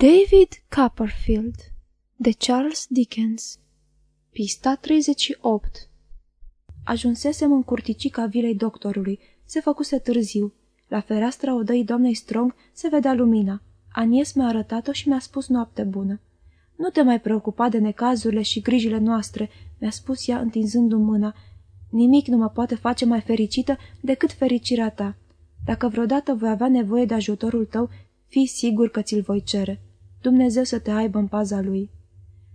David Copperfield de Charles Dickens Pista 38 Ajunsesem în curticica vilei doctorului. Se făcuse târziu. La fereastra odăii doamnei Strong se vedea lumina. Anies mi-a arătat-o și mi-a spus noapte bună. Nu te mai preocupa de necazurile și grijile noastre, mi-a spus ea întinzându-mi mâna. Nimic nu mă poate face mai fericită decât fericirea ta. Dacă vreodată voi avea nevoie de ajutorul tău, fii sigur că ți-l voi cere. Dumnezeu să te aibă în paza lui.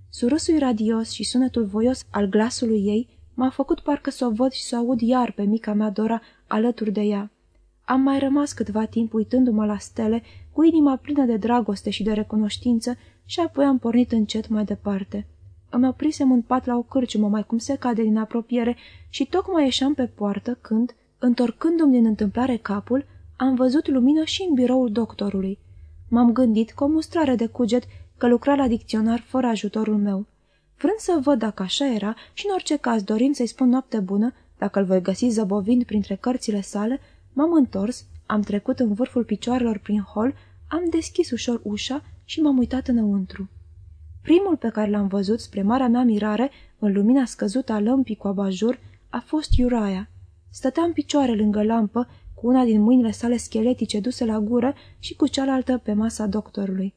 Surâsul radios și sunetul voios al glasului ei m-a făcut parcă să o văd și să o aud iar pe mica mea Dora alături de ea. Am mai rămas câtva timp uitându-mă la stele, cu inima plină de dragoste și de recunoștință, și apoi am pornit încet mai departe. Îmi oprisem în pat la o cârciumă, mai cum se cade din apropiere, și tocmai ieșeam pe poartă când, întorcându-mi din întâmplare capul, am văzut lumină și în biroul doctorului. M-am gândit cu o mustrare de cuget că lucra la dicționar fără ajutorul meu. Vrând să văd dacă așa era și în orice caz dorind să-i spun noapte bună, dacă îl voi găsi zăbovind printre cărțile sale, m-am întors, am trecut în vârful picioarelor prin hol, am deschis ușor ușa și m-am uitat înăuntru. Primul pe care l-am văzut, spre marea mea mirare, în lumina scăzută a lămpii cu abajur, a fost Uriah. Stătea în picioare lângă lampă, cu una din mâinile sale scheletice duse la gură și cu cealaltă pe masa doctorului.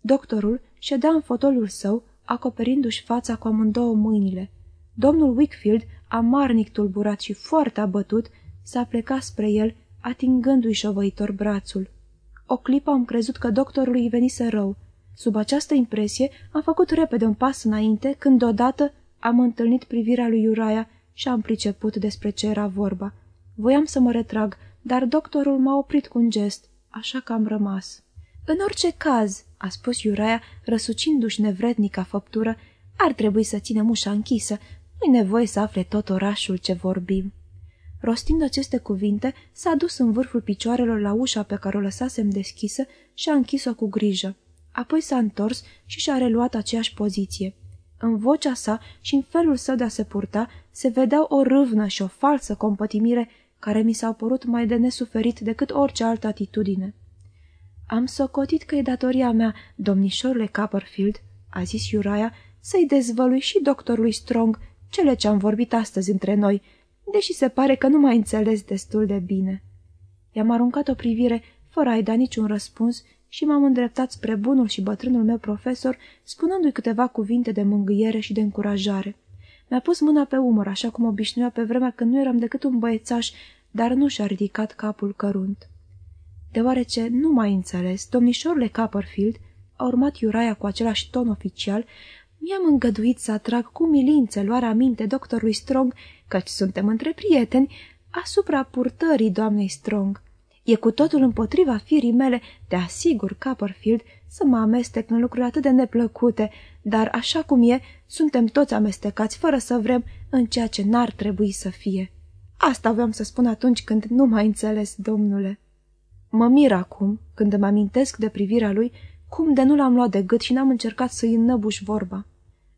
Doctorul ședea în fotolul său, acoperindu-și fața cu amândouă mâinile. Domnul Wickfield, amarnic tulburat și foarte abătut, s-a plecat spre el, atingându-i șovăitor brațul. O clipă am crezut că doctorului îi venise rău. Sub această impresie am făcut repede un pas înainte, când deodată am întâlnit privirea lui Uriah și am priceput despre ce era vorba. Voiam să mă retrag, dar doctorul m-a oprit cu un gest, așa că am rămas. În orice caz, a spus Iuraia, răsucindu-și nevrednica făptură, ar trebui să ținem ușa închisă, nu-i nevoie să afle tot orașul ce vorbim. Rostind aceste cuvinte, s-a dus în vârful picioarelor la ușa pe care o lăsasem deschisă și a închis-o cu grijă. Apoi s-a întors și și-a reluat aceeași poziție. În vocea sa și în felul său de a se purta se vedeau o râvnă și o falsă compătimire care mi s-au părut mai de nesuferit decât orice altă atitudine. Am socotit că e datoria mea, domnișorule Copperfield, a zis Uriah, să-i dezvălui și doctorului Strong cele ce am vorbit astăzi între noi, deși se pare că nu m-a înțeles destul de bine. I-am aruncat o privire, fără a-i da niciun răspuns, și m-am îndreptat spre bunul și bătrânul meu profesor, spunându-i câteva cuvinte de mângâiere și de încurajare. Mi-a pus mâna pe umăr, așa cum obișnuia pe vremea când nu eram decât un băiețaș, dar nu și-a ridicat capul cărunt. Deoarece nu mai înțeles, domnișorule Copperfield, a urmat Iuraia cu același ton oficial, mi-am îngăduit să atrag cu milință luarea minte doctorului Strong, căci suntem între prieteni, asupra purtării doamnei Strong. E cu totul împotriva firii mele, te asigur, Copperfield, să mă amestec în lucruri atât de neplăcute, dar așa cum e, suntem toți amestecați fără să vrem în ceea ce n-ar trebui să fie. Asta vreau să spun atunci când nu m-ai înțeles, domnule. Mă mir acum, când îmi amintesc de privirea lui, cum de nu l-am luat de gât și n-am încercat să-i înnăbuș vorba.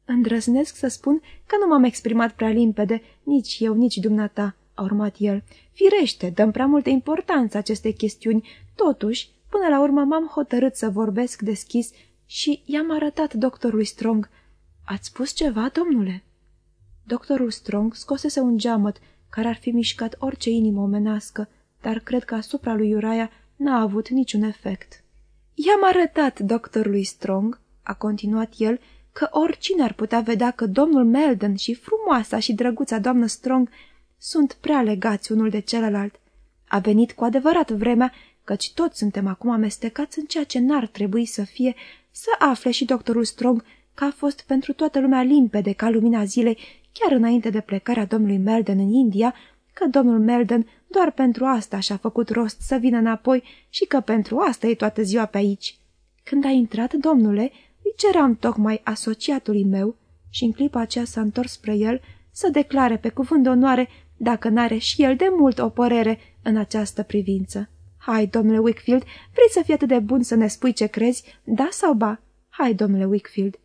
Îndrăznesc să spun că nu m-am exprimat prea limpede, nici eu, nici dumneata, a urmat el. Firește, dăm prea multă importanță acestei chestiuni, totuși, până la urmă m-am hotărât să vorbesc deschis și i-am arătat doctorului Strong. Ați spus ceva, domnule?" Doctorul Strong scosese un geamăt care ar fi mișcat orice inimă omenească, dar cred că asupra lui Uriah n-a avut niciun efect. I-am arătat doctorului Strong, a continuat el, că oricine ar putea vedea că domnul Melden și frumoasa și drăguța doamnă Strong sunt prea legați unul de celălalt. A venit cu adevărat vremea, căci toți suntem acum amestecați în ceea ce n-ar trebui să fie, să afle și doctorul Strong că a fost pentru toată lumea limpede ca lumina zilei, chiar înainte de plecarea domnului Melden în India, că domnul Melden doar pentru asta și-a făcut rost să vină înapoi și că pentru asta e toată ziua pe aici. Când a intrat, domnule, îi ceram tocmai asociatului meu și în clipa aceea s-a întors spre el să declare pe cuvânt de onoare dacă n-are și el de mult o părere în această privință. Hai, domnule Wickfield, vrei să fii atât de bun să ne spui ce crezi, da sau ba? Hai, domnule Wickfield.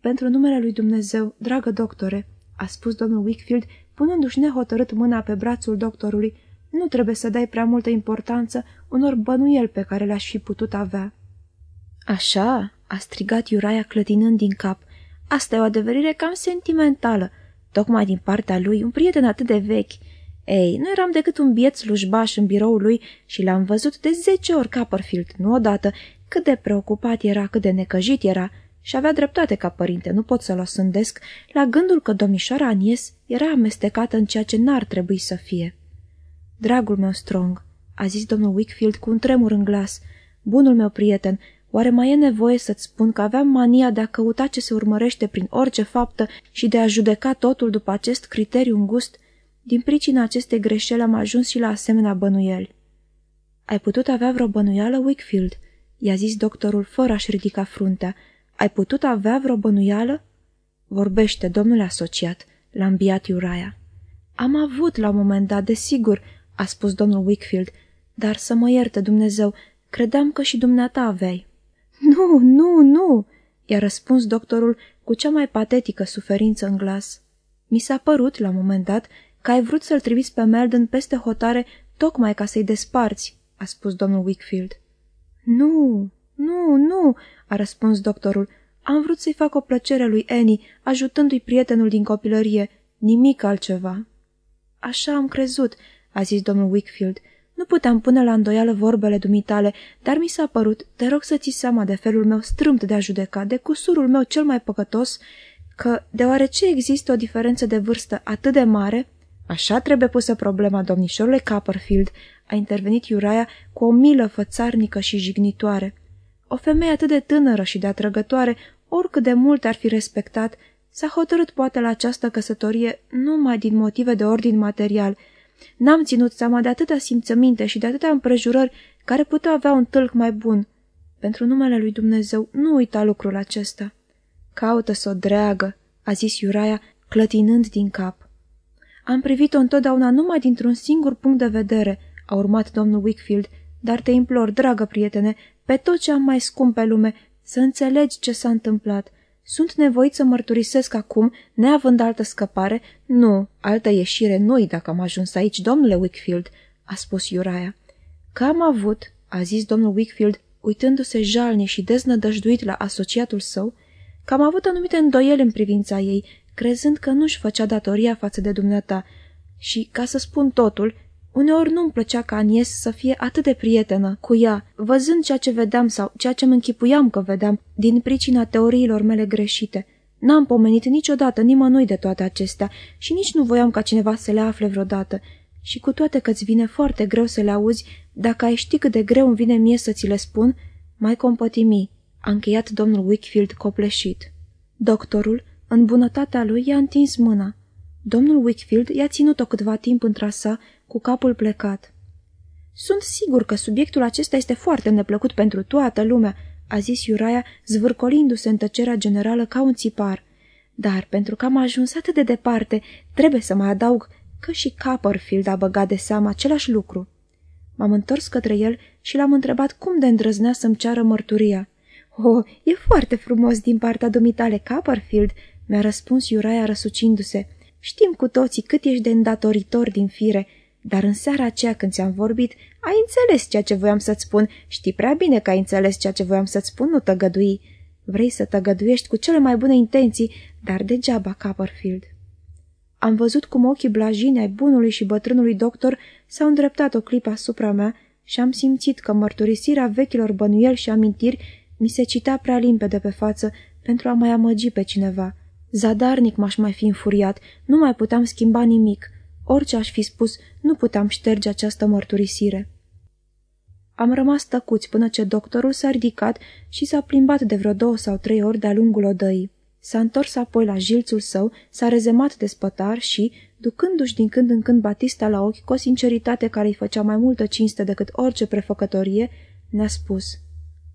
Pentru numele lui Dumnezeu, dragă doctore, a spus domnul Wickfield, punându-și nehotărât mâna pe brațul doctorului, nu trebuie să dai prea multă importanță unor bănuieli pe care le-aș fi putut avea. Așa?" a strigat Iuraia clătinând din cap. Asta e o adeverire cam sentimentală, tocmai din partea lui, un prieten atât de vechi. Ei, nu eram decât un biet slujbaș în biroul lui și l-am văzut de zece ori Copperfield, nu odată, cât de preocupat era, cât de necăjit era. Și avea dreptate ca părinte, nu pot să-l osândesc, la gândul că domnișoara Anies era amestecată în ceea ce n-ar trebui să fie. Dragul meu Strong, a zis domnul Wickfield cu un tremur în glas, bunul meu prieten, Oare mai e nevoie să-ți spun că aveam mania de a căuta ce se urmărește prin orice faptă și de a judeca totul după acest criteriu îngust? Din pricina acestei greșeli am ajuns și la asemenea bănuieli. Ai putut avea vreo bănuială, Wickfield?" i-a zis doctorul fără a-și ridica fruntea. Ai putut avea vreo bănuială?" Vorbește, domnule asociat," l-a îmbiat Iuraia. Am avut la un moment dat, desigur," a spus domnul Wickfield, dar să mă ierte Dumnezeu, credeam că și dumneata aveai." Nu, nu, nu!" i-a răspuns doctorul cu cea mai patetică suferință în glas. Mi s-a părut, la un moment dat, că ai vrut să-l trimiți pe Meldon peste hotare tocmai ca să-i desparți," a spus domnul Wickfield. Nu, nu, nu," a răspuns doctorul. Am vrut să-i fac o plăcere lui Annie, ajutându-i prietenul din copilărie, nimic altceva." Așa am crezut," a zis domnul Wickfield. Nu puteam pune la îndoială vorbele dumitale, dar mi s-a părut, te rog să ții seama de felul meu strâmt de a judeca, de cusurul meu cel mai păcătos, că, deoarece există o diferență de vârstă atât de mare, așa trebuie pusă problema domnișorului Copperfield, a intervenit Iuraia cu o milă fățarnică și jignitoare. O femeie atât de tânără și de atrăgătoare, oricât de mult ar fi respectat, s-a hotărât poate la această căsătorie numai din motive de ordin material – N-am ținut seama de atâta simțăminte și de atâtea împrejurări care puteau avea un tâlc mai bun. Pentru numele lui Dumnezeu, nu uita lucrul acesta. Caută să o dreagă, a zis Iuraia, clătinând din cap. Am privit-o întotdeauna numai dintr-un singur punct de vedere, a urmat domnul Wickfield, dar te implor, dragă prietene, pe tot ce am mai scump pe lume, să înțelegi ce s-a întâmplat sunt nevoit să mărturisesc acum, neavând altă scăpare? Nu, altă ieșire nu dacă am ajuns aici, domnule Wickfield, a spus Iuraia. Că am avut, a zis domnul Wickfield, uitându-se jalnic și deznădăjduit la asociatul său, că am avut anumite îndoieli în privința ei, crezând că nu-și făcea datoria față de dumneata. Și, ca să spun totul, Uneori nu-mi plăcea ca Anies să fie atât de prietenă cu ea, văzând ceea ce vedeam sau ceea ce mă închipuiam că vedeam, din pricina teoriilor mele greșite. N-am pomenit niciodată nimănui de toate acestea și nici nu voiam ca cineva să le afle vreodată. Și cu toate că îți vine foarte greu să le auzi, dacă ai ști cât de greu îmi vine mie să ți le spun, mai compătimi, a încheiat domnul Wickfield copleșit. Doctorul, în bunătatea lui, i-a întins mâna. Domnul Wickfield i-a ținut-o câtva timp între sa cu capul plecat. Sunt sigur că subiectul acesta este foarte neplăcut pentru toată lumea, a zis Iuraia, zvârcolindu-se în tăcerea generală ca un țipar. Dar pentru că am ajuns atât de departe, trebuie să mai adaug că și Copperfield a băgat de seamă același lucru. M-am întors către el și l-am întrebat cum de îndrăznea să-mi ceară mărturia. Oh, e foarte frumos din partea dumitale, Copperfield," mi-a răspuns Iuraia răsucindu-se. Știm cu toții cât ești de îndatoritor din fire dar în seara aceea când ți-am vorbit, ai înțeles ceea ce voiam să-ți spun. Știi prea bine că ai înțeles ceea ce voiam să-ți spun, nu tăgădui. Vrei să tăgăduiești cu cele mai bune intenții, dar degeaba, Copperfield. Am văzut cum ochii blajini ai bunului și bătrânului doctor s-au îndreptat o clipă asupra mea și am simțit că mărturisirea vechilor bănuieli și amintiri mi se cita prea limpede pe față pentru a mai amăgi pe cineva. Zadarnic m-aș mai fi înfuriat, nu mai puteam schimba nimic – Orice aș fi spus, nu puteam șterge această mărturisire. Am rămas tăcuți până ce doctorul s-a ridicat și s-a plimbat de vreo două sau trei ori de-a lungul odăii. S-a întors apoi la jilțul său, s-a rezemat de spătar și, ducându-și din când în când Batista la ochi cu o sinceritate care îi făcea mai multă cinste decât orice prefăcătorie, ne-a spus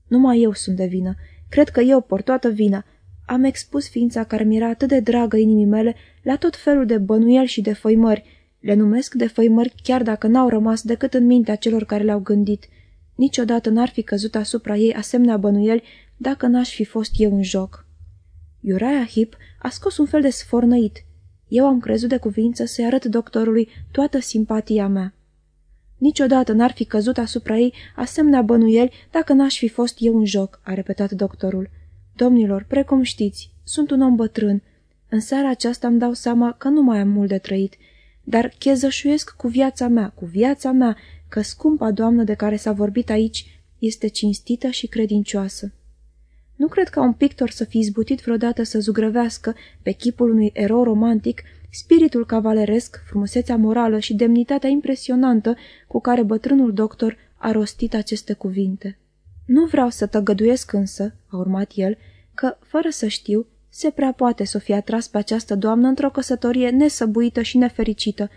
Numai eu sunt de vină. Cred că eu port toată vina. Am expus ființa care mi era atât de dragă inimii mele la tot felul de bănuieli și de făimări, le numesc de făimări chiar dacă n-au rămas decât în mintea celor care le-au gândit. Niciodată n-ar fi căzut asupra ei asemenea bănuieli dacă n-aș fi fost eu în joc. Uriah Hip a scos un fel de sfornăit. Eu am crezut de cuvință să-i arăt doctorului toată simpatia mea. Niciodată n-ar fi căzut asupra ei asemenea bănuieli dacă n-aș fi fost eu în joc, a repetat doctorul. Domnilor, precum știți, sunt un om bătrân. În seara aceasta îmi dau seama că nu mai am mult de trăit, dar chezășuiesc cu viața mea, cu viața mea, că scumpa doamnă de care s-a vorbit aici este cinstită și credincioasă. Nu cred că un pictor să fi izbutit vreodată să zugrăvească, pe chipul unui erou romantic, spiritul cavaleresc, frumusețea morală și demnitatea impresionantă cu care bătrânul doctor a rostit aceste cuvinte. Nu vreau să tăgăduiesc însă, a urmat el, că, fără să știu, se prea poate să fie atras pe această doamnă într-o căsătorie nesăbuită și nefericită.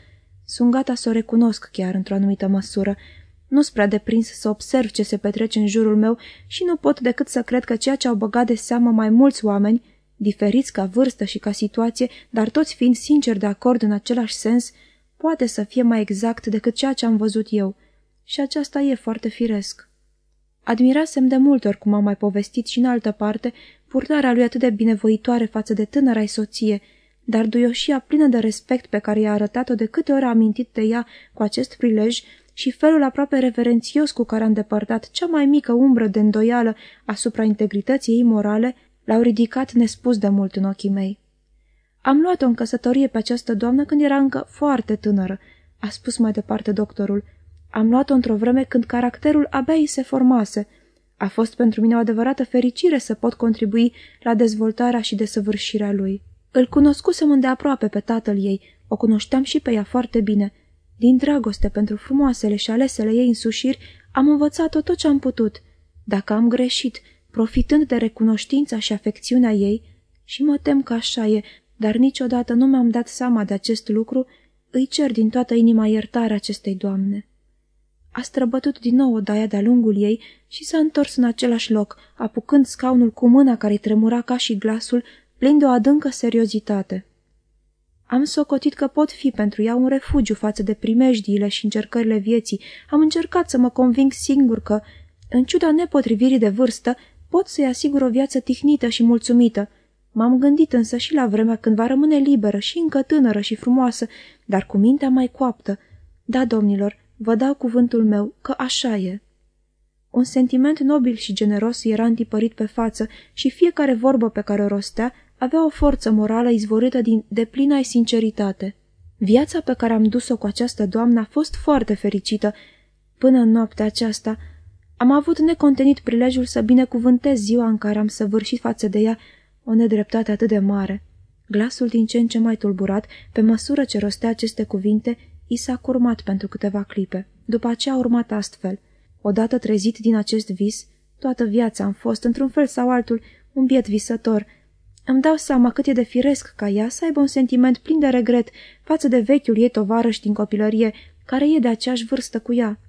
Sunt gata să o recunosc chiar într-o anumită măsură. Nu-s prea deprins să observ ce se petrece în jurul meu și nu pot decât să cred că ceea ce au băgat de seamă mai mulți oameni, diferiți ca vârstă și ca situație, dar toți fiind sinceri de acord în același sens, poate să fie mai exact decât ceea ce am văzut eu. Și aceasta e foarte firesc. Admirasem de multe ori, cum am mai povestit și în altă parte, purtarea lui atât de binevoitoare față de tânăra soție, dar duioșia plină de respect pe care i-a arătat-o de câte ori a amintit de ea cu acest prilej și felul aproape reverențios cu care a îndepărtat cea mai mică umbră de îndoială asupra integrității ei morale, l-au ridicat nespus de mult în ochii mei. Am luat-o în căsătorie pe această doamnă când era încă foarte tânără, a spus mai departe doctorul. Am luat-o într-o vreme când caracterul abia îi se formase. A fost pentru mine o adevărată fericire să pot contribui la dezvoltarea și desăvârșirea lui. Îl cunoscusem îndeaproape pe tatăl ei, o cunoșteam și pe ea foarte bine. Din dragoste pentru frumoasele și alesele ei însușiri, am învățat-o tot ce am putut. Dacă am greșit, profitând de recunoștința și afecțiunea ei, și mă tem că așa e, dar niciodată nu mi-am dat seama de acest lucru, îi cer din toată inima iertare acestei doamne. A străbătut din nou odaia de-a lungul ei și s-a întors în același loc, apucând scaunul cu mâna care-i tremura ca și glasul, plin de o adâncă seriozitate. Am socotit că pot fi pentru ea un refugiu față de primejdiile și încercările vieții. Am încercat să mă conving singur că, în ciuda nepotrivirii de vârstă, pot să-i asigur o viață tihnită și mulțumită. M-am gândit însă și la vremea când va rămâne liberă și încă tânără și frumoasă, dar cu mintea mai coaptă. Da, domnilor, vă dau cuvântul meu că așa e. Un sentiment nobil și generos era întipărit pe față și fiecare vorbă pe care o rostea avea o forță morală izvorită din deplina sinceritate. Viața pe care am dus-o cu această doamnă a fost foarte fericită. Până în noaptea aceasta am avut necontenit prilejul să binecuvântez ziua în care am săvârșit față de ea o nedreptate atât de mare. Glasul din ce în ce mai tulburat, pe măsură ce rostea aceste cuvinte, i s-a curmat pentru câteva clipe. După aceea a urmat astfel. Odată trezit din acest vis, toată viața am fost, într-un fel sau altul, un biet visător, îmi dau seama cât e de firesc ca ea să aibă un sentiment plin de regret față de vechiul ei tovarăș din copilărie, care e de aceeași vârstă cu ea.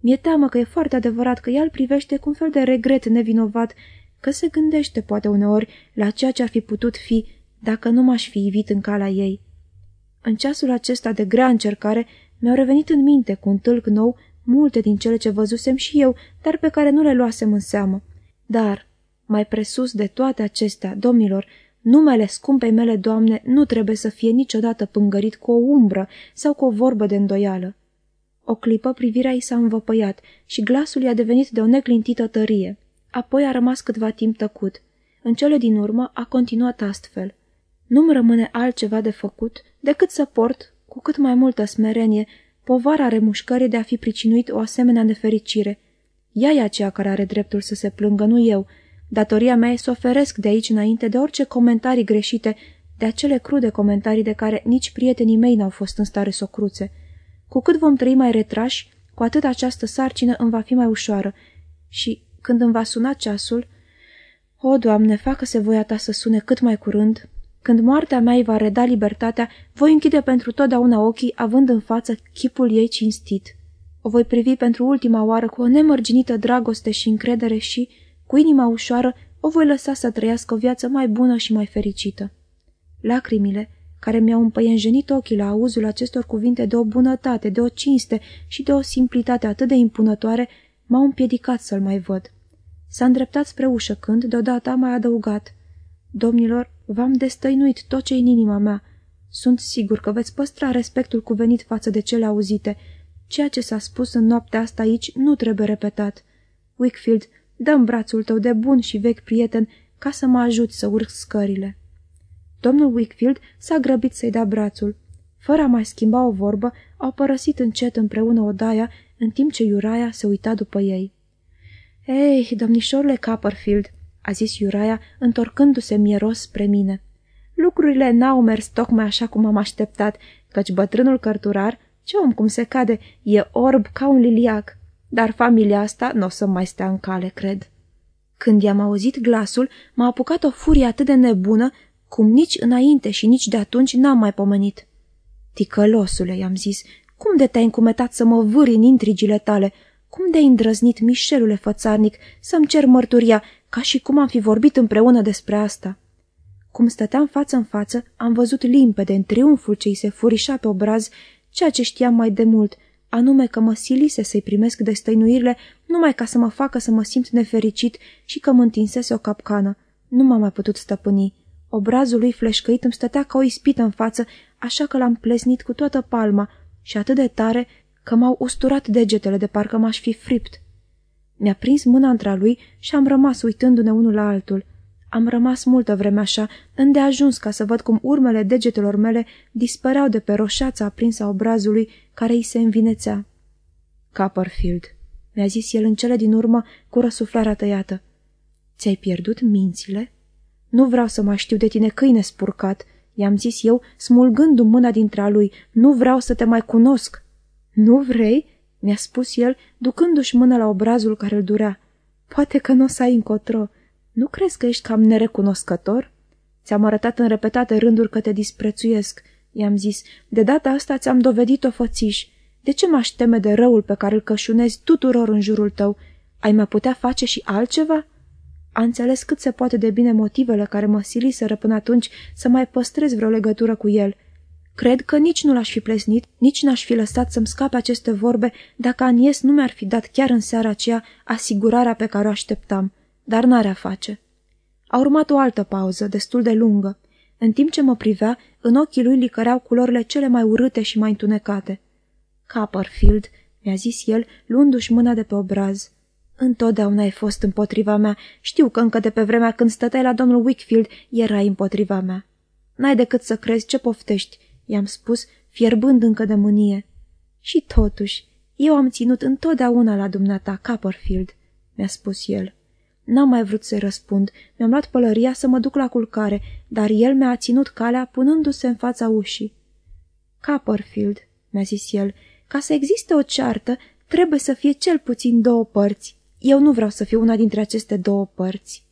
Mi-e teamă că e foarte adevărat că ea îl privește cu un fel de regret nevinovat, că se gândește poate uneori la ceea ce ar fi putut fi dacă nu m-aș fi ivit în calea ei. În ceasul acesta de grea încercare mi-au revenit în minte cu un tâlc nou multe din cele ce văzusem și eu, dar pe care nu le luasem în seamă. Dar, mai presus de toate acestea, domnilor, Numele scumpei mele doamne nu trebuie să fie niciodată pângărit cu o umbră sau cu o vorbă de îndoială. O clipă privirea i s-a învăpăiat și glasul i-a devenit de o neclintită tărie. Apoi a rămas câtva timp tăcut. În cele din urmă a continuat astfel. Nu-mi rămâne altceva de făcut decât să port, cu cât mai multă smerenie, povara remușcării de a fi pricinuit o asemenea nefericire. Ea e aceea care are dreptul să se plângă, nu eu, Datoria mea e să oferesc de aici înainte de orice comentarii greșite, de acele crude comentarii de care nici prietenii mei n-au fost în stare să o cruțe. Cu cât vom trăi mai retrași, cu atât această sarcină îmi va fi mai ușoară. Și când îmi va suna ceasul, o, Doamne, facă-se voia ta să sune cât mai curând. Când moartea mea îi va reda libertatea, voi închide pentru totdeauna ochii, având în față chipul ei cinstit. O voi privi pentru ultima oară cu o nemărginită dragoste și încredere și, cu inima ușoară, o voi lăsa să trăiască o viață mai bună și mai fericită. Lacrimile, care mi-au împăienjenit ochii la auzul acestor cuvinte de o bunătate, de o cinste și de o simplitate atât de impunătoare, m-au împiedicat să-l mai văd. S-a îndreptat spre ușă când, deodată, a mai adăugat. Domnilor, v-am destăinuit tot ce în inima mea. Sunt sigur că veți păstra respectul cuvenit față de cele auzite. Ceea ce s-a spus în noaptea asta aici nu trebuie repetat. Wickfield, dă brațul tău de bun și vechi prieten ca să mă ajut să urc scările. Domnul Wickfield s-a grăbit să-i dea brațul. Fără a mai schimba o vorbă, au părăsit încet împreună odaia, în timp ce Iuraia se uita după ei. Ei, domnișorule Copperfield, a zis Iuraia, întorcându-se mieros spre mine. Lucrurile n-au mers tocmai așa cum am așteptat, căci bătrânul cărturar, ce om cum se cade, e orb ca un liliac, dar familia asta nu o să mai stea în cale, cred. Când i-am auzit glasul, m-a apucat o furie atât de nebună, cum nici înainte și nici de atunci n-am mai pomenit. Ticălosule, i-am zis, cum de te-ai încumetat să mă vâri în intrigile tale? Cum de-ai îndrăznit, Mișelule fățarnic, să-mi cer mărturia, ca și cum am fi vorbit împreună despre asta?" Cum stăteam față în față, am văzut limpede în triumful ce îi se furișa pe obraz ceea ce știam mai de mult, anume că mă silise să-i primesc destăinuirile numai ca să mă facă să mă simt nefericit și că mă întinsese o capcană. Nu m-am mai putut stăpâni. Obrazul lui fleșcăit îmi stătea ca o ispită în față, așa că l-am plesnit cu toată palma și atât de tare că m-au usturat degetele de parcă m-aș fi fript. Mi-a prins mâna între lui și am rămas uitându-ne unul la altul. Am rămas multă vreme așa, îndeajuns ca să văd cum urmele degetelor mele dispăreau de pe roșața aprinsă a obrazului care îi se învinețea. Copperfield, mi-a zis el în cele din urmă cu răsuflarea tăiată. Ți-ai pierdut mințile? Nu vreau să mai știu de tine, câine spurcat, i-am zis eu, smulgându-mi mâna dintre a lui. Nu vreau să te mai cunosc. Nu vrei? Mi-a spus el, ducându-și mâna la obrazul care îl durea. Poate că nu o să ai încotro. Nu crezi că ești cam nerecunoscător? Ți-am arătat în repetate rânduri că te disprețuiesc, i-am zis. De data asta ți-am dovedit-o fățiș. De ce m-aș teme de răul pe care îl cășunezi tuturor în jurul tău? Ai mai putea face și altceva?" A înțeles cât se poate de bine motivele care mă siliseră până atunci să mai păstrez vreo legătură cu el. Cred că nici nu l-aș fi plesnit, nici n-aș fi lăsat să-mi scape aceste vorbe dacă Anies nu mi-ar fi dat chiar în seara aceea asigurarea pe care o așteptam dar n-are a face. A urmat o altă pauză, destul de lungă. În timp ce mă privea, în ochii lui licăreau culorile cele mai urâte și mai întunecate. Copperfield, mi-a zis el, luându-și mâna de pe obraz. Întotdeauna ai fost împotriva mea. Știu că încă de pe vremea când stăteai la domnul Wickfield erai împotriva mea. N-ai decât să crezi ce poftești, i-am spus, fierbând încă de mânie. Și totuși, eu am ținut întotdeauna la dumneata, Copperfield, mi-a spus el. N-am mai vrut să-i răspund. Mi-am luat pălăria să mă duc la culcare, dar el mi-a ținut calea punându-se în fața ușii. Copperfield, mi-a zis el, ca să existe o ceartă, trebuie să fie cel puțin două părți. Eu nu vreau să fiu una dintre aceste două părți.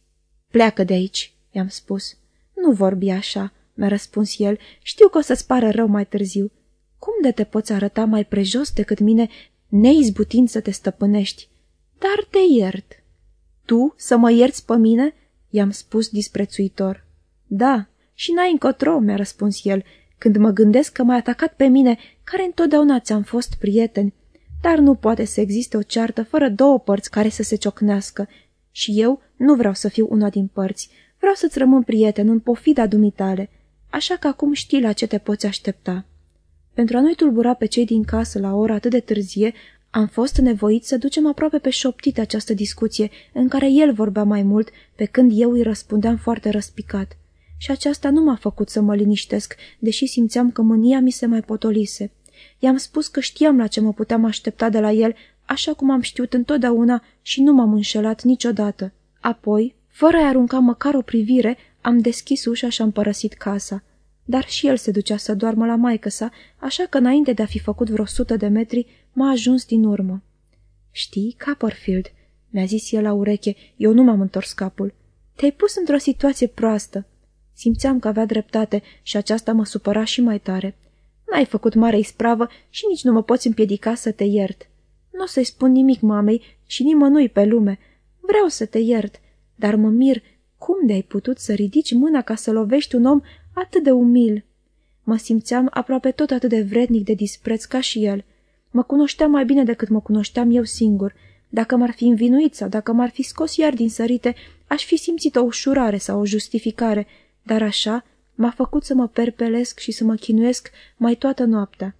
Pleacă de aici, i-am spus. Nu vorbi așa, mi-a răspuns el. Știu că o să-ți pară rău mai târziu. Cum de te poți arăta mai prejos decât mine, neizbutind să te stăpânești? Dar te iert. Tu să mă ierți pe mine?" i-am spus disprețuitor. Da, și n-ai încotro," mi-a răspuns el, când mă gândesc că m-ai atacat pe mine, care întotdeauna ți-am fost prieten. Dar nu poate să existe o ceartă fără două părți care să se ciocnească. Și eu nu vreau să fiu una din părți. Vreau să-ți rămân prieten în pofida dumitale. Așa că acum știi la ce te poți aștepta. Pentru a nu-i tulbura pe cei din casă la ora atât de târzie, am fost nevoit să ducem aproape pe șoptit această discuție, în care el vorbea mai mult, pe când eu îi răspundeam foarte răspicat. Și aceasta nu m-a făcut să mă liniștesc, deși simțeam că mânia mi se mai potolise. I-am spus că știam la ce mă puteam aștepta de la el, așa cum am știut întotdeauna și nu m-am înșelat niciodată. Apoi, fără a arunca măcar o privire, am deschis ușa și am părăsit casa. Dar și el se ducea să doarmă la maică sa, așa că înainte de a fi făcut vreo sută de metri, m-a ajuns din urmă. Știi, Copperfield, mi-a zis el la ureche, eu nu m-am întors capul. Te-ai pus într-o situație proastă. Simțeam că avea dreptate și aceasta mă supăra și mai tare. N-ai făcut mare ispravă și nici nu mă poți împiedica să te iert. Nu o să-i spun nimic mamei și nimănui pe lume. Vreau să te iert, dar mă mir cum de-ai putut să ridici mâna ca să lovești un om atât de umil. Mă simțeam aproape tot atât de vrednic de dispreț ca și el. Mă cunoșteam mai bine decât mă cunoșteam eu singur. Dacă m-ar fi învinuit sau dacă m-ar fi scos iar din sărite, aș fi simțit o ușurare sau o justificare, dar așa m-a făcut să mă perpelesc și să mă chinuiesc mai toată noaptea.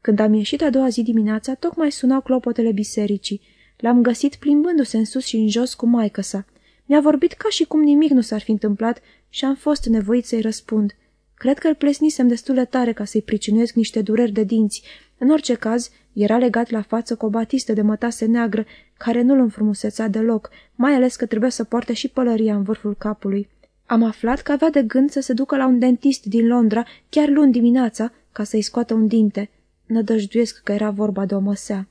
Când am ieșit a doua zi dimineața, tocmai sunau clopotele bisericii. L-am găsit plimbându-se în sus și în jos cu maică sa. Mi-a vorbit ca și cum nimic nu s-ar fi întâmplat și am fost nevoit să-i răspund. Cred că îl plesnisem destul de tare ca să-i pricinuiesc niște dureri de dinți. În orice caz, era legat la față cu o batistă de mătase neagră, care nu-l înfrumuseța deloc, mai ales că trebuia să poarte și pălăria în vârful capului. Am aflat că avea de gând să se ducă la un dentist din Londra, chiar luni dimineața, ca să-i scoată un dinte. Nădăjduiesc că era vorba de o măsea.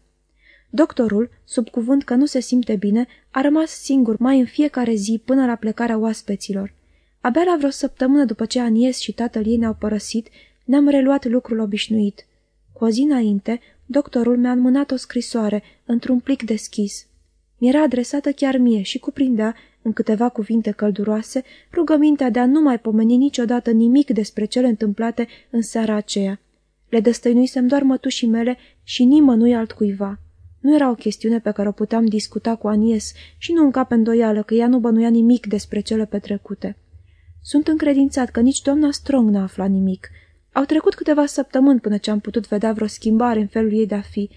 Doctorul, sub cuvânt că nu se simte bine, a rămas singur mai în fiecare zi până la plecarea oaspeților. Abia la vreo săptămână după ce Anies și tatăl ei ne-au părăsit, ne-am reluat lucrul obișnuit. Cu o zi înainte, doctorul mi-a înmânat o scrisoare, într-un plic deschis. Mi-era adresată chiar mie și cuprindea, în câteva cuvinte călduroase, rugămintea de a nu mai pomeni niciodată nimic despre cele întâmplate în seara aceea. Le destăinuisem doar mătușii mele și nimănui altcuiva. Nu era o chestiune pe care o puteam discuta cu Anies și nu încape îndoială că ea nu bănuia nimic despre cele petrecute. Sunt încredințat că nici doamna Strong n-a aflat nimic. Au trecut câteva săptămâni până ce am putut vedea vreo schimbare în felul ei de a fi.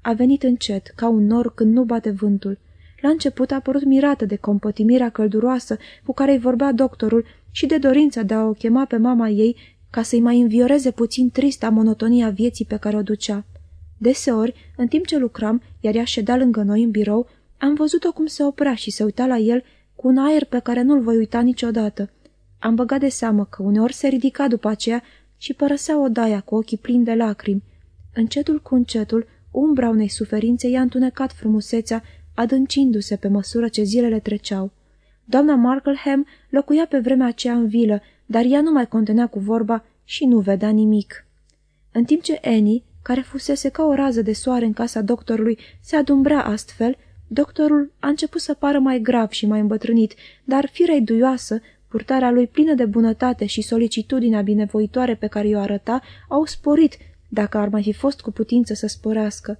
A venit încet, ca un nor când nu bate vântul. La început a părut mirată de compătimirea călduroasă cu care îi vorbea doctorul și de dorința de a o chema pe mama ei ca să-i mai învioreze puțin trista monotonia vieții pe care o ducea. Deseori, în timp ce lucram, iar ea ședea lângă noi în birou, am văzut-o cum se oprea și se uita la el cu un aer pe care nu-l voi uita niciodată. Am băgat de seamă că uneori se ridica după aceea și părăsea odaia cu ochii plini de lacrimi. Încetul cu încetul, umbra unei suferințe i-a întunecat frumusețea, adâncindu-se pe măsură ce zilele treceau. Doamna Markleham locuia pe vremea aceea în vilă, dar ea nu mai contenea cu vorba și nu vedea nimic. În timp ce Annie, care fusese ca o rază de soare în casa doctorului, se adumbrea astfel, doctorul a început să pară mai grav și mai îmbătrânit, dar firei duioasă, purtarea lui plină de bunătate și solicitudinea binevoitoare pe care i-o arăta, au sporit, dacă ar mai fi fost cu putință să sporească.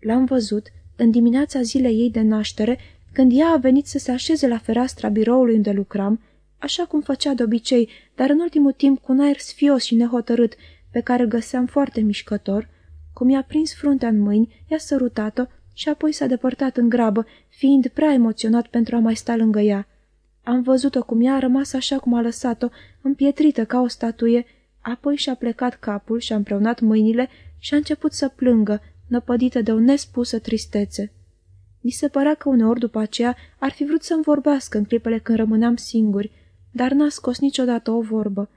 L-am văzut, în dimineața zilei ei de naștere, când ea a venit să se așeze la fereastra biroului unde lucram, așa cum făcea de obicei, dar în ultimul timp cu un aer sfios și nehotărât, pe care îl găseam foarte mișcător, cum i-a prins fruntea în mâini, i-a sărutat-o și apoi s-a depărtat în grabă, fiind prea emoționat pentru a mai sta lângă ea. Am văzut-o cum ea a rămas așa cum a lăsat-o, împietrită ca o statuie, apoi și-a plecat capul și-a împreunat mâinile și a început să plângă, năpădită de o nespusă tristețe. Mi se părea că uneori după aceea ar fi vrut să-mi vorbească în clipele când rămâneam singuri, dar n-a scos niciodată o vorbă.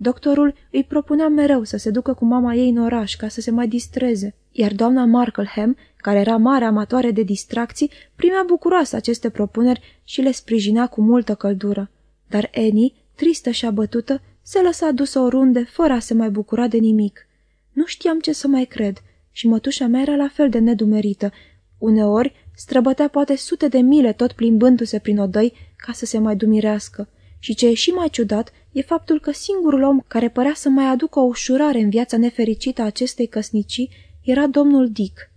Doctorul îi propunea mereu să se ducă cu mama ei în oraș ca să se mai distreze, iar doamna Markleham, care era mare amatoare de distracții, primea bucuroasă aceste propuneri și le sprijinea cu multă căldură. Dar Annie, tristă și abătută, se lăsa dusă oriunde, fără a se mai bucura de nimic. Nu știam ce să mai cred și mătușa mea era la fel de nedumerită. Uneori străbătea poate sute de mile tot plimbându-se prin odăi ca să se mai dumirească. Și ce e și mai ciudat e faptul că singurul om care părea să mai aducă o ușurare în viața nefericită a acestei căsnicii era domnul Dick.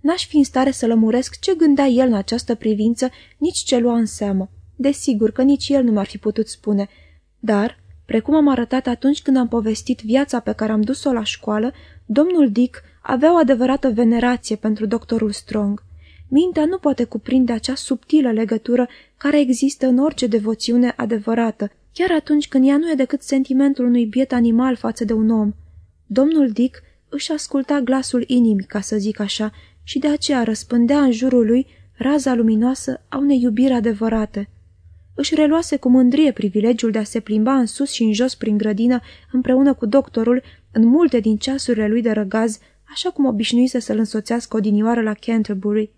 N-aș fi în stare să lămuresc ce gândea el în această privință, nici ce lua în seamă. Desigur că nici el nu m-ar fi putut spune, dar, precum am arătat atunci când am povestit viața pe care am dus-o la școală, domnul Dick avea o adevărată venerație pentru doctorul Strong. Mintea nu poate cuprinde acea subtilă legătură care există în orice devoțiune adevărată, chiar atunci când ea nu e decât sentimentul unui biet animal față de un om. Domnul Dick își asculta glasul inimii, ca să zic așa, și de aceea răspândea în jurul lui raza luminoasă a unei iubiri adevărate. Își reluase cu mândrie privilegiul de a se plimba în sus și în jos prin grădină împreună cu doctorul în multe din ceasurile lui de răgaz, așa cum obișnuise să-l însoțească odinioară la Canterbury.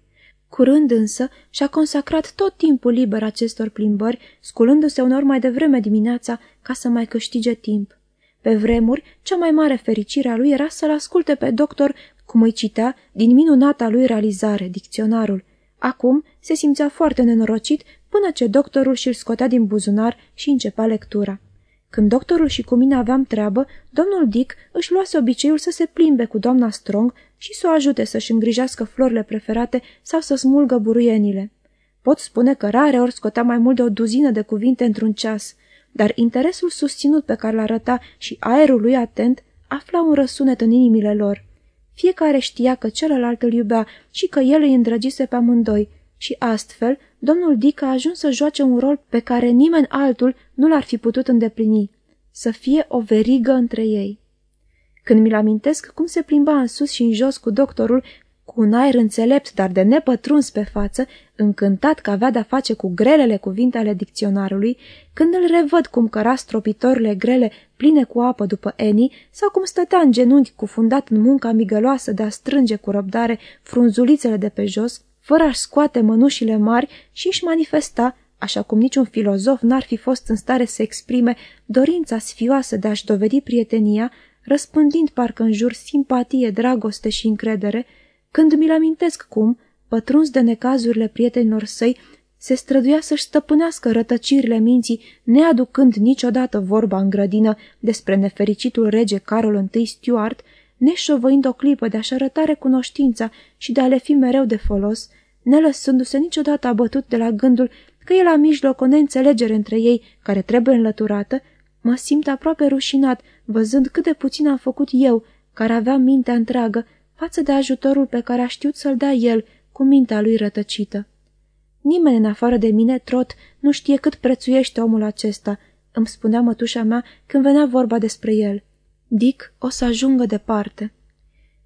Curând însă și-a consacrat tot timpul liber acestor plimbări, sculându-se unor mai devreme dimineața ca să mai câștige timp. Pe vremuri, cea mai mare fericire a lui era să-l asculte pe doctor cum îi citea din minunata lui realizare, dicționarul. Acum se simțea foarte nenorocit până ce doctorul și-l scotea din buzunar și începea lectura. Când doctorul și cu mine aveam treabă, domnul Dick își luase obiceiul să se plimbe cu doamna Strong și să o ajute să-și îngrijească florile preferate sau să smulgă buruienile. Pot spune că rare ori scotea mai mult de o duzină de cuvinte într-un ceas, dar interesul susținut pe care l arăta și aerul lui atent afla un răsunet în inimile lor. Fiecare știa că celălalt îl iubea și că el îi îndrăgise pe amândoi și astfel domnul Dick a ajuns să joace un rol pe care nimeni altul nu l-ar fi putut îndeplini, să fie o verigă între ei. Când mi-l amintesc cum se plimba în sus și în jos cu doctorul, cu un aer înțelept, dar de nepătruns pe față, încântat că avea de-a face cu grelele cuvinte ale dicționarului, când îl revăd cum căra stropitorile grele pline cu apă după Eni sau cum stătea în genunchi cufundat în munca migăloasă de a strânge cu răbdare frunzulițele de pe jos, fără a-și scoate mănușile mari și își manifesta, așa cum niciun filozof n-ar fi fost în stare să exprime dorința sfioasă de a-și dovedi prietenia, răspândind parcă în jur simpatie, dragoste și încredere, când mi-l amintesc cum, pătruns de necazurile prietenilor săi, se străduia să-și stăpânească rătăcirile minții, neaducând niciodată vorba în grădină despre nefericitul rege Carol I Stuart, neșovăind o clipă de a-și arăta recunoștința și de a le fi mereu de folos, nelăsându-se niciodată abătut de la gândul că e la mijloc o neînțelegere între ei care trebuie înlăturată, mă simt aproape rușinat văzând cât de puțin am făcut eu, care aveam mintea întreagă, față de ajutorul pe care a știut să-l dea el cu mintea lui rătăcită. Nimeni în afară de mine, Trot, nu știe cât prețuiește omul acesta, îmi spunea mătușa mea când venea vorba despre el. Dick o să ajungă departe.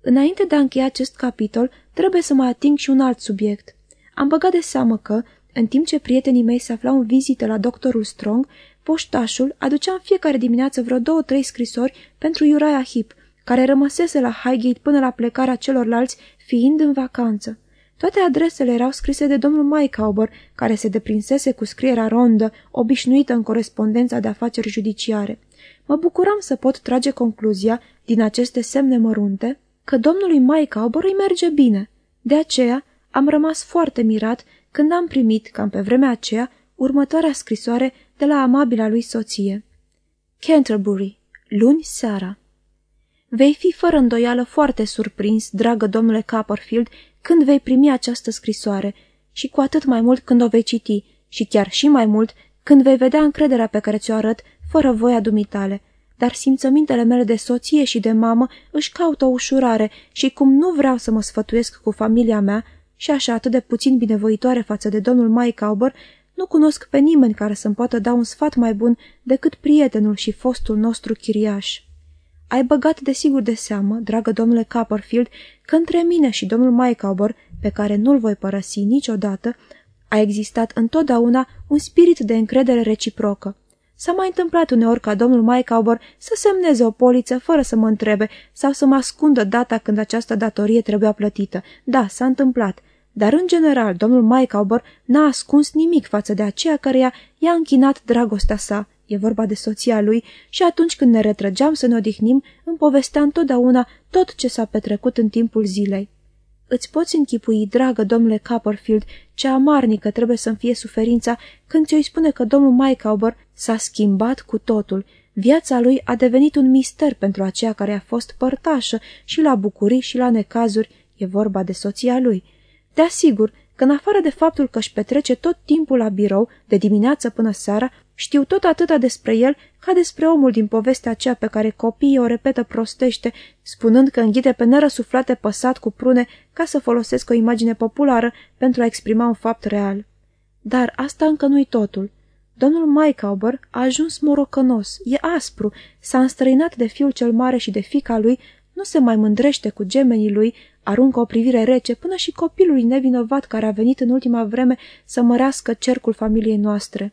Înainte de a încheia acest capitol, trebuie să mai ating și un alt subiect. Am băgat de seamă că, în timp ce prietenii mei se aflau în vizită la doctorul Strong, poștașul aducea în fiecare dimineață vreo două-trei scrisori pentru Uriah Heep, care rămăsese la Highgate până la plecarea celorlalți, fiind în vacanță. Toate adresele erau scrise de domnul Mycauber, care se deprinsese cu scrierea rondă, obișnuită în corespondența de afaceri judiciare. Mă bucuram să pot trage concluzia, din aceste semne mărunte, că domnului Mycauber îi merge bine. De aceea am rămas foarte mirat când am primit, cam pe vremea aceea, următoarea scrisoare de la amabila lui soție. Canterbury, luni seara. Vei fi fără îndoială foarte surprins, dragă domnule Copperfield, când vei primi această scrisoare și cu atât mai mult când o vei citi și chiar și mai mult când vei vedea încrederea pe care ți-o arăt fără voia dumitale. Dar simțămintele mele de soție și de mamă își caută o ușurare și cum nu vreau să mă sfătuiesc cu familia mea și așa atât de puțin binevoitoare față de domnul Mike Auber, nu cunosc pe nimeni care să-mi poată da un sfat mai bun decât prietenul și fostul nostru chiriaș. Ai băgat desigur de seamă, dragă domnule Copperfield, că între mine și domnul Mycauber, pe care nu-l voi părăsi niciodată, a existat întotdeauna un spirit de încredere reciprocă. S-a mai întâmplat uneori ca domnul Mycauber să semneze o poliță fără să mă întrebe sau să mă ascundă data când această datorie trebuia plătită. Da, s-a întâmplat. Dar, în general, domnul Mycauber n-a ascuns nimic față de aceea căreia i-a închinat dragostea sa e vorba de soția lui, și atunci când ne retrăgeam să ne odihnim, îmi povestea întotdeauna tot ce s-a petrecut în timpul zilei. Îți poți închipui, dragă domnule Copperfield, ce amarnică trebuie să-mi fie suferința când ți-o spune că domnul Mycauber s-a schimbat cu totul. Viața lui a devenit un mister pentru aceea care a fost părtașă și la bucurii și la necazuri, e vorba de soția lui. De asigur că în afară de faptul că își petrece tot timpul la birou, de dimineață până seara, știu tot atâta despre el ca despre omul din povestea aceea pe care copiii o repetă prostește, spunând că înghite pe nerăsuflate păsat cu prune ca să folosesc o imagine populară pentru a exprima un fapt real. Dar asta încă nu-i totul. Domnul Mycauber a ajuns morocănos, e aspru, s-a înstrăinat de fiul cel mare și de fica lui, nu se mai mândrește cu gemenii lui, aruncă o privire rece până și copilului nevinovat care a venit în ultima vreme să mărească cercul familiei noastre.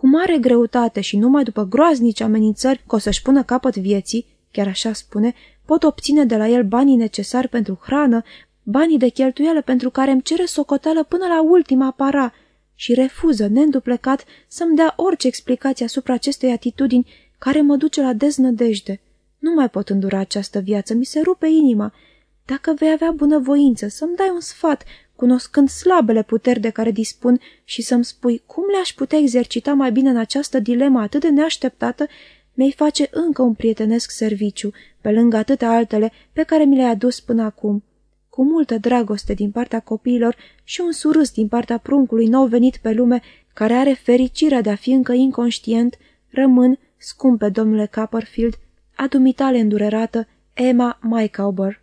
Cu mare greutate și numai după groaznici amenințări că o să-și pună capăt vieții, chiar așa spune, pot obține de la el banii necesari pentru hrană, banii de cheltuială pentru care îmi cere socoteală până la ultima para și refuză, neînduplecat, să-mi dea orice explicație asupra acestei atitudini care mă duce la deznădejde. Nu mai pot îndura această viață, mi se rupe inima. Dacă vei avea bunăvoință să-mi dai un sfat, cunoscând slabele puteri de care dispun și să-mi spui cum le-aș putea exercita mai bine în această dilemă atât de neașteptată, mi-ai face încă un prietenesc serviciu, pe lângă atâtea altele pe care mi le-ai adus până acum. Cu multă dragoste din partea copiilor și un surâs din partea pruncului nou venit pe lume, care are fericirea de a fi încă inconștient, rămân, scumpe domnule Copperfield, a dumitale îndurerată, Emma Mycauber.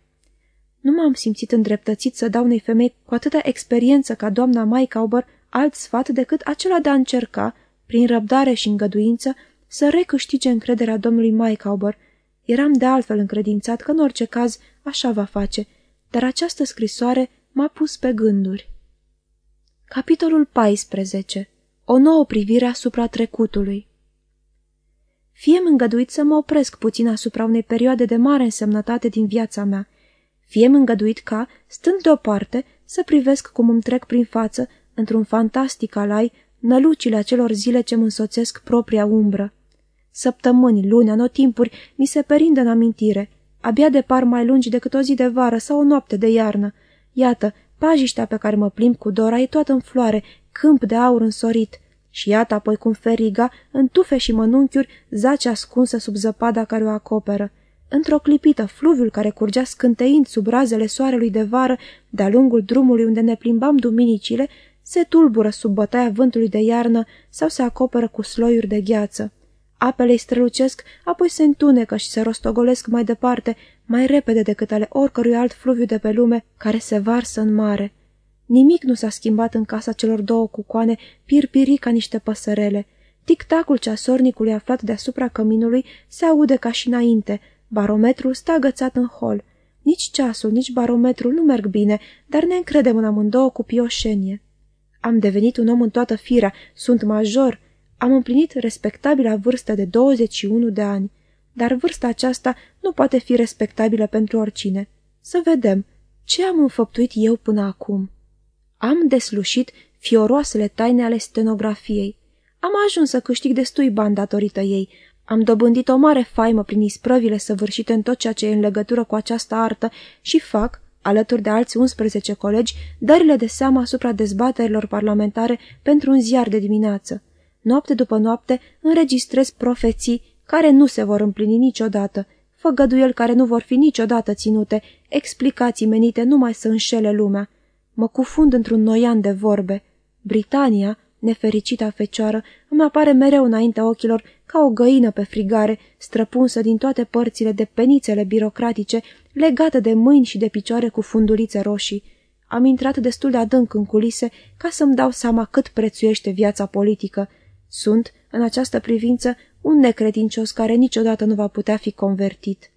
Nu m-am simțit îndreptățit să dau unei femei cu atâta experiență ca doamna Maicauber alt sfat decât acela de a încerca, prin răbdare și îngăduință, să recâștige încrederea domnului Maicauber. Eram de altfel încredințat că în orice caz așa va face, dar această scrisoare m-a pus pe gânduri. Capitolul 14. O nouă privire asupra trecutului Fie îngăduit să mă opresc puțin asupra unei perioade de mare însemnătate din viața mea, fie îngăduit ca, stând deoparte, să privesc cum îmi trec prin față, într-un fantastic alai, nălucile acelor zile ce mă însoțesc propria umbră. Săptămâni, luni, anotimpuri mi se perindă în amintire, abia de par mai lungi decât o zi de vară sau o noapte de iarnă. Iată, pajiștea pe care mă plimb cu Dora e toată în floare, câmp de aur însorit. Și iată apoi cum feriga, în tufe și mănunchiuri, zace ascunsă sub zăpada care o acoperă. Într-o clipită, fluviul care curgea scânteind sub razele soarelui de vară de-a lungul drumului unde ne plimbam duminicile, se tulbură sub bătaia vântului de iarnă sau se acoperă cu sloiuri de gheață. Apele îi strălucesc, apoi se întunecă și se rostogolesc mai departe, mai repede decât ale oricărui alt fluviu de pe lume care se varsă în mare. Nimic nu s-a schimbat în casa celor două cucoane, pirpiri ca niște păsărele. Tic-tacul ceasornicului aflat deasupra căminului se aude ca și înainte. Barometrul stă agățat în hol. Nici ceasul, nici barometrul nu merg bine, dar ne încredem în amândouă cu pioșenie. Am devenit un om în toată firea, sunt major, am împlinit respectabila vârstă de 21 de ani, dar vârsta aceasta nu poate fi respectabilă pentru oricine. Să vedem, ce am înfăptuit eu până acum? Am deslușit fioroasele taine ale stenografiei. Am ajuns să câștig destui bani datorită ei. Am dobândit o mare faimă prin isprăvile săvârșite în tot ceea ce e în legătură cu această artă și fac, alături de alți 11 colegi, dările de seamă asupra dezbaterilor parlamentare pentru un ziar de dimineață. Noapte după noapte înregistrez profeții care nu se vor împlini niciodată, făgăduieli care nu vor fi niciodată ținute, explicații menite numai să înșele lumea. Mă cufund într-un noian de vorbe. Britania, nefericita fecioară, îmi apare mereu înaintea ochilor ca o găină pe frigare, străpunsă din toate părțile de penițele birocratice, legată de mâini și de picioare cu fundulițe roșii. Am intrat destul de adânc în culise ca să-mi dau seama cât prețuiește viața politică. Sunt, în această privință, un necredincios care niciodată nu va putea fi convertit.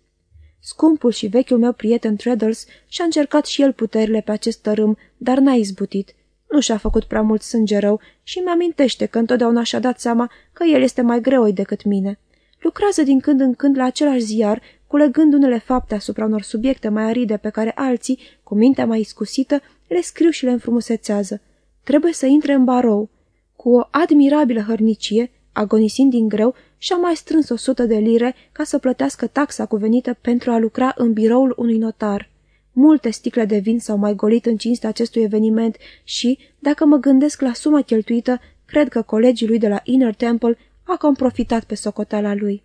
Scumpul și vechiul meu prieten Treadles și-a încercat și el puterile pe acest tărâm, dar n-a izbutit. Nu și-a făcut prea mult sânge rău și mi-amintește că întotdeauna și-a dat seama că el este mai greoi decât mine. Lucrează din când în când la același ziar, culegând unele fapte asupra unor subiecte mai aride pe care alții, cu mintea mai iscusită, le scriu și le înfrumusețează. Trebuie să intre în barou. Cu o admirabilă hărnicie, agonisind din greu, și-a mai strâns o sută de lire ca să plătească taxa cuvenită pentru a lucra în biroul unui notar. Multe sticle de vin s-au mai golit în cinstea acestui eveniment și, dacă mă gândesc la suma cheltuită, cred că colegii lui de la Inner Temple a comprofitat pe socoteala lui.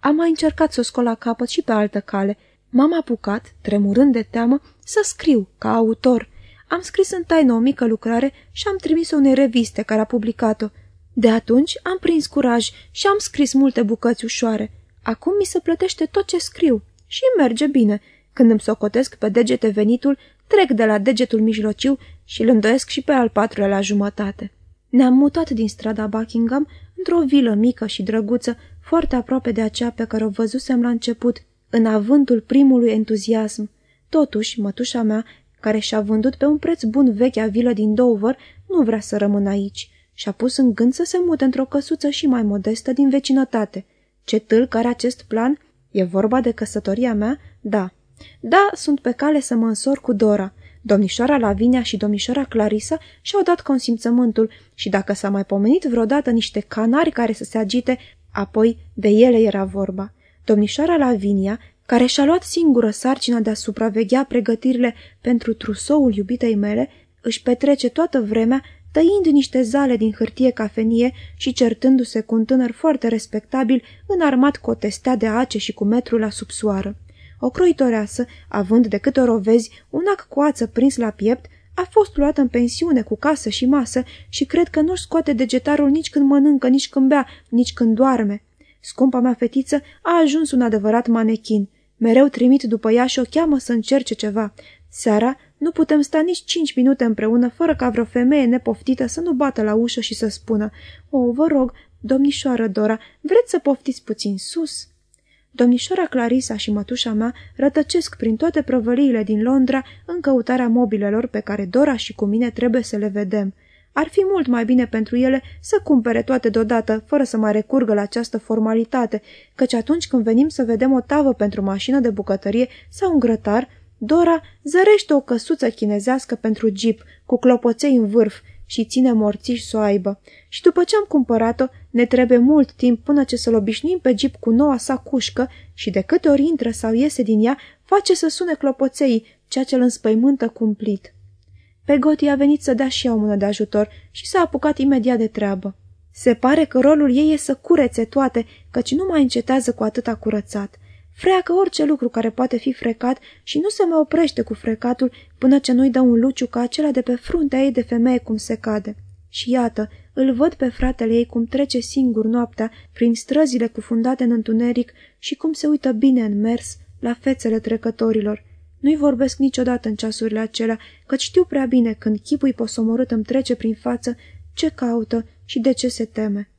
Am mai încercat să o scol la capăt și pe altă cale. M-am apucat, tremurând de teamă, să scriu, ca autor. Am scris în taină o mică lucrare și am trimis-o unei reviste care a publicat-o. De atunci am prins curaj și am scris multe bucăți ușoare. Acum mi se plătește tot ce scriu și merge bine. Când îmi socotesc pe degete venitul, trec de la degetul mijlociu și îl îndoiesc și pe al patrulea la jumătate. Ne-am mutat din strada Buckingham într-o vilă mică și drăguță, foarte aproape de aceea pe care o văzusem la început, în avântul primului entuziasm. Totuși, mătușa mea, care și-a vândut pe un preț bun vechea vilă din Dover, nu vrea să rămână aici și-a pus în gând să se mute într-o căsuță și mai modestă din vecinătate. Ce tâl care acest plan? E vorba de căsătoria mea? Da. Da, sunt pe cale să mă însor cu Dora. Domnișoara Lavinia și domnișoara Clarisa și-au dat consimțământul și dacă s-a mai pomenit vreodată niște canari care să se agite, apoi de ele era vorba. Domnișoara Lavinia, care și-a luat singură sarcina de a supraveghea pregătirile pentru trusoul iubitei mele, își petrece toată vremea tăind niște zale din hârtie cafenie și certându-se cu un tânăr foarte respectabil, înarmat cu o testea de ace și cu metrul la subsoară. O croitoreasă, având de câte ori vezi un ac coață prins la piept, a fost luată în pensiune cu casă și masă și cred că nu-și scoate degetarul nici când mănâncă, nici când bea, nici când doarme. Scumpa mea fetiță a ajuns un adevărat manechin. Mereu trimit după ea și o cheamă să încerce ceva. Seara nu putem sta nici cinci minute împreună fără ca vreo femeie nepoftită să nu bată la ușă și să spună O, vă rog, domnișoară Dora, vreți să poftiți puțin sus?" Domnișoara Clarisa și mătușa mea rătăcesc prin toate prăvăliile din Londra în căutarea mobilelor pe care Dora și cu mine trebuie să le vedem. Ar fi mult mai bine pentru ele să cumpere toate deodată, fără să mai recurgă la această formalitate, căci atunci când venim să vedem o tavă pentru mașină de bucătărie sau un grătar, Dora zărește o căsuță chinezească pentru jeep, cu clopoței în vârf, și ține morțiși să o aibă. Și după ce am cumpărat-o, ne trebuie mult timp până ce să-l obișnuim pe jeep cu noua sa cușcă și de câte ori intră sau iese din ea, face să sune clopoței, ceea ce îl înspăimântă cumplit. Pe Goti a venit să dea și ea o mână de ajutor și s-a apucat imediat de treabă. Se pare că rolul ei e să curețe toate, căci nu mai încetează cu atâta curățat. Freacă orice lucru care poate fi frecat și nu se mai oprește cu frecatul până ce nu-i dă un luciu ca acela de pe fruntea ei de femeie cum se cade. Și iată, îl văd pe fratele ei cum trece singur noaptea prin străzile cufundate în întuneric și cum se uită bine în mers la fețele trecătorilor. Nu-i vorbesc niciodată în ceasurile acelea, căci știu prea bine când chipul posomorât îmi trece prin față ce caută și de ce se teme.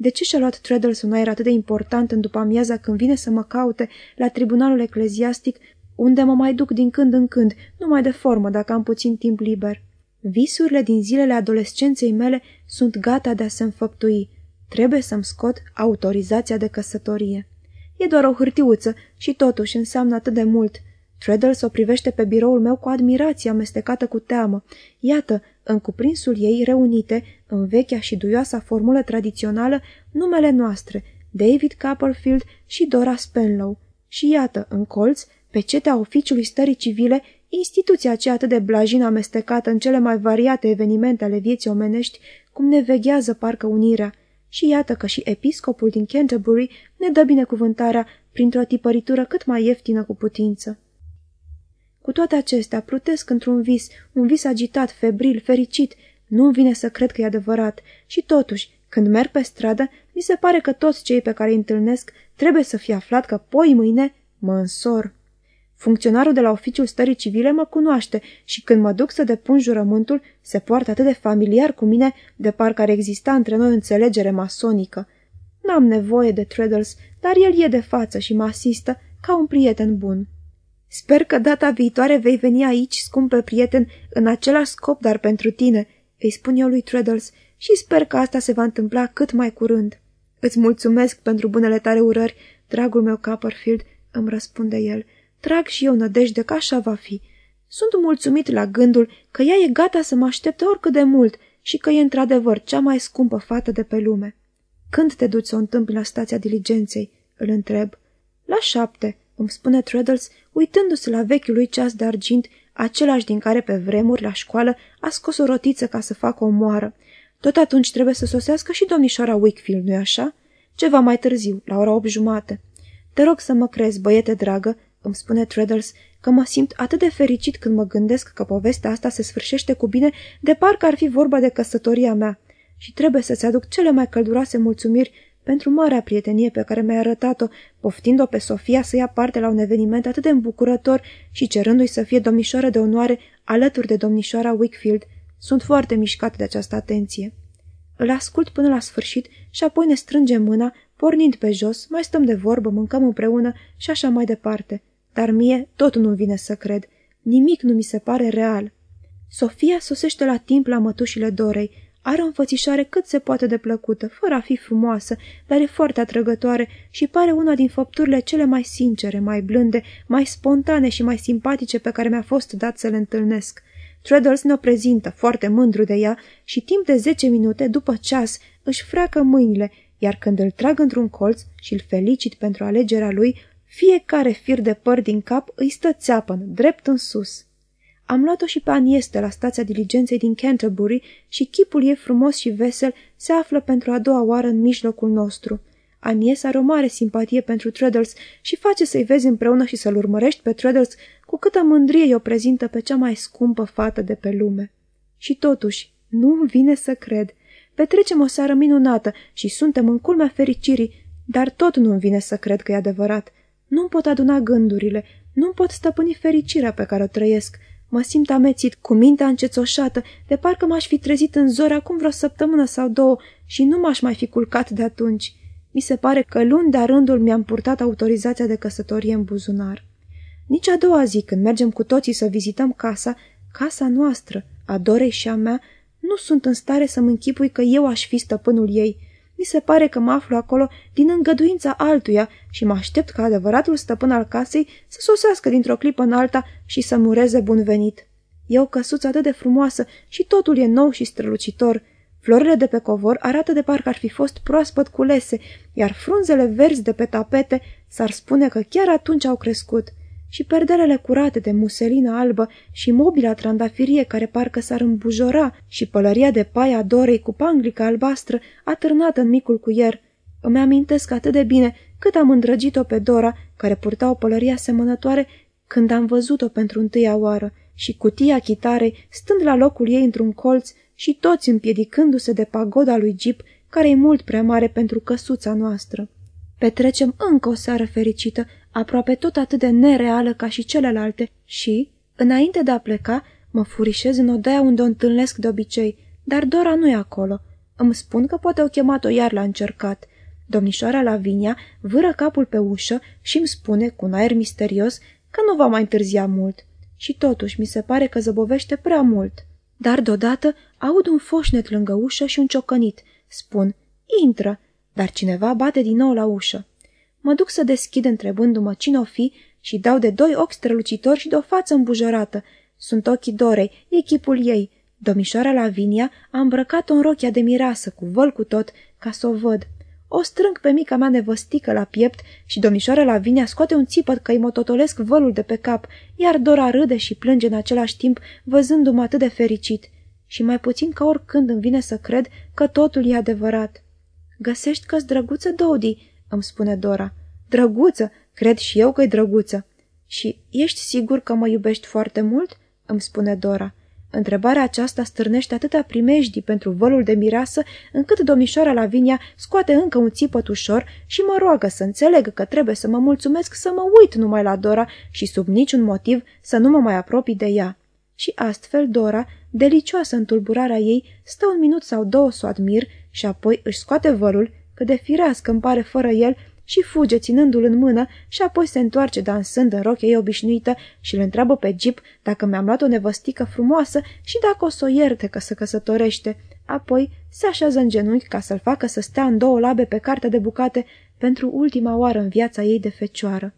De ce și-a luat Treadles un aer atât de important în după amiaza când vine să mă caute la tribunalul ecleziastic, unde mă mai duc din când în când, numai de formă, dacă am puțin timp liber? Visurile din zilele adolescenței mele sunt gata de a se înfăptui. Trebuie să-mi scot autorizația de căsătorie. E doar o hârtiuță și totuși înseamnă atât de mult – Treadles o privește pe biroul meu cu admirație amestecată cu teamă. Iată, în cuprinsul ei reunite, în vechea și duioasa formulă tradițională, numele noastre, David Copperfield și Dora Spenlow. Și iată, în colț, pe cetea oficiului stării civile, instituția aceea atât de blajin amestecată în cele mai variate evenimente ale vieții omenești, cum ne veghează parcă unirea. Și iată că și episcopul din Canterbury ne dă binecuvântarea printr-o tipăritură cât mai ieftină cu putință. Cu toate acestea, plutesc într-un vis, un vis agitat, febril, fericit. Nu-mi vine să cred că e adevărat. Și totuși, când merg pe stradă, mi se pare că toți cei pe care îi întâlnesc trebuie să fie aflat că poi mâine mă însor. Funcționarul de la oficiul stării civile mă cunoaște și când mă duc să depun jurământul, se poartă atât de familiar cu mine, de parcă ar exista între noi o înțelegere masonică. N-am nevoie de Treadles, dar el e de față și mă asistă ca un prieten bun. Sper că data viitoare vei veni aici, scumpe prieten, în același scop, dar pentru tine, îi spun eu lui Treadles, și sper că asta se va întâmpla cât mai curând. Îți mulțumesc pentru bunele tale urări, dragul meu Copperfield, îmi răspunde el. Trag și eu nădejde că așa va fi. Sunt mulțumit la gândul că ea e gata să mă aștepte oricât de mult și că e într-adevăr cea mai scumpă fată de pe lume. Când te duci să o întâmpli la stația diligenței? îl întreb. La șapte, îmi spune Treadles, uitându-se la vechiul lui ceas de argint, același din care pe vremuri la școală a scos o rotiță ca să facă o moară. Tot atunci trebuie să sosească și domnișoara Wickfield, nu-i așa? Ceva mai târziu, la ora 8 jumate. Te rog să mă crezi, băiete dragă, îmi spune Treadles, că mă simt atât de fericit când mă gândesc că povestea asta se sfârșește cu bine, de parcă ar fi vorba de căsătoria mea. Și trebuie să-ți aduc cele mai călduroase mulțumiri pentru marea prietenie pe care mi-a arătat-o, poftind-o pe Sofia să ia parte la un eveniment atât de îmbucurător și cerându-i să fie domnișoară de onoare alături de domnișoara Wickfield. Sunt foarte mișcat de această atenție. Îl ascult până la sfârșit și apoi ne strângem mâna, pornind pe jos, mai stăm de vorbă, mâncăm împreună și așa mai departe. Dar mie tot nu vine să cred. Nimic nu mi se pare real. Sofia sosește la timp la mătușile Dorei, are o înfățișare cât se poate de plăcută, fără a fi frumoasă, dar e foarte atrăgătoare și pare una din făpturile cele mai sincere, mai blânde, mai spontane și mai simpatice pe care mi-a fost dat să le întâlnesc. Treadles ne-o prezintă, foarte mândru de ea, și timp de zece minute, după ceas, își freacă mâinile, iar când îl trag într-un colț și îl felicit pentru alegerea lui, fiecare fir de păr din cap îi stă țeapăn, drept în sus. Am luat-o și pe Anieste la stația diligenței din Canterbury și chipul ei frumos și vesel se află pentru a doua oară în mijlocul nostru. Anies are o mare simpatie pentru Treadles și face să-i vezi împreună și să-l urmărești pe Treadles cu câtă mândrie o prezintă pe cea mai scumpă fată de pe lume. Și totuși, nu vine să cred. Petrecem o seară minunată și suntem în culmea fericirii, dar tot nu-mi vine să cred că e adevărat. Nu-mi pot aduna gândurile, nu pot stăpâni fericirea pe care o trăiesc. Mă simt amețit, cu mintea încețoșată, de parcă m-aș fi trezit în zori acum vreo săptămână sau două și nu m-aș mai fi culcat de atunci. Mi se pare că luni de rândul mi-am purtat autorizația de căsătorie în buzunar. Nici a doua zi, când mergem cu toții să vizităm casa, casa noastră, a Dorei și a mea, nu sunt în stare să-mi închipui că eu aș fi stăpânul ei. Mi se pare că mă aflu acolo din îngăduința altuia și mă aștept ca adevăratul stăpân al casei să sosească dintr-o clipă în alta și să mureze bun venit. E o căsuță atât de frumoasă și totul e nou și strălucitor. Florile de pe covor arată de parcă ar fi fost proaspăt culese, iar frunzele verzi de pe tapete s-ar spune că chiar atunci au crescut – și perdelele curate de muselină albă și mobila trandafirie care parcă s-ar îmbujora și pălăria de paia dorei cu panglica albastră atârnată în micul cuier. Îmi amintesc atât de bine cât am îndrăgit-o pe Dora, care purta o pălărie asemănătoare, când am văzut-o pentru întâia oară și cutia chitarei stând la locul ei într-un colț și toți împiedicându-se de pagoda lui Jeep, care e mult prea mare pentru căsuța noastră. Petrecem încă o seară fericită, aproape tot atât de nereală ca și celelalte și, înainte de a pleca, mă furișez în odaia unde o întâlnesc de obicei, dar Dora nu e acolo. Îmi spun că poate o chemat-o iar la încercat. Domnișoara Lavinia vâră capul pe ușă și îmi spune, cu un aer misterios, că nu va mai întârzia mult. Și totuși mi se pare că zăbovește prea mult. Dar deodată aud un foșnet lângă ușă și un ciocănit. Spun, intră, dar cineva bate din nou la ușă. Mă duc să deschid întrebându-mă cine o fi și dau de doi ochi strălucitori și de o față îmbujorată. Sunt ochii Dorei, echipul ei. Domnișoara Lavinia a îmbrăcat-o în rochia de mirasă, cu văl cu tot, ca să o văd. O strâng pe mica mea nevăstică la piept și domnișoara Lavinia scoate un țipăt că îi mototolesc vălul de pe cap, iar Dora râde și plânge în același timp, văzându-mă atât de fericit. Și mai puțin ca oricând îmi vine să cred că totul e adevărat. Găsești că-s drăguță, Dodi?" Îmi spune Dora. Drăguță, cred și eu că-i drăguță. Și ești sigur că mă iubești foarte mult? îmi spune Dora. Întrebarea aceasta stârnește atâta primejdii pentru vălul de mirasă, încât domnișoara Lavinia scoate încă un țipăt ușor și mă roagă să înțeleg că trebuie să mă mulțumesc să mă uit numai la Dora și sub niciun motiv să nu mă mai apropii de ea. Și astfel Dora, delicioasă în tulburarea ei, stă un minut sau două să o admir și apoi își scoate vălul, că de firească îmi pare fără el și fuge ținându-l în mână și apoi se întoarce dansând în rochea ei obișnuită și îl întreabă pe Jeep dacă mi-am luat o nevăstică frumoasă și dacă o să o ierte că se căsătorește. Apoi se așează în genunchi ca să-l facă să stea în două labe pe cartea de bucate pentru ultima oară în viața ei de fecioară.